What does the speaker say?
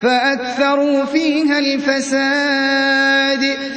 فَأَكْثَرُوا فِيهَا الْفَسَادَ.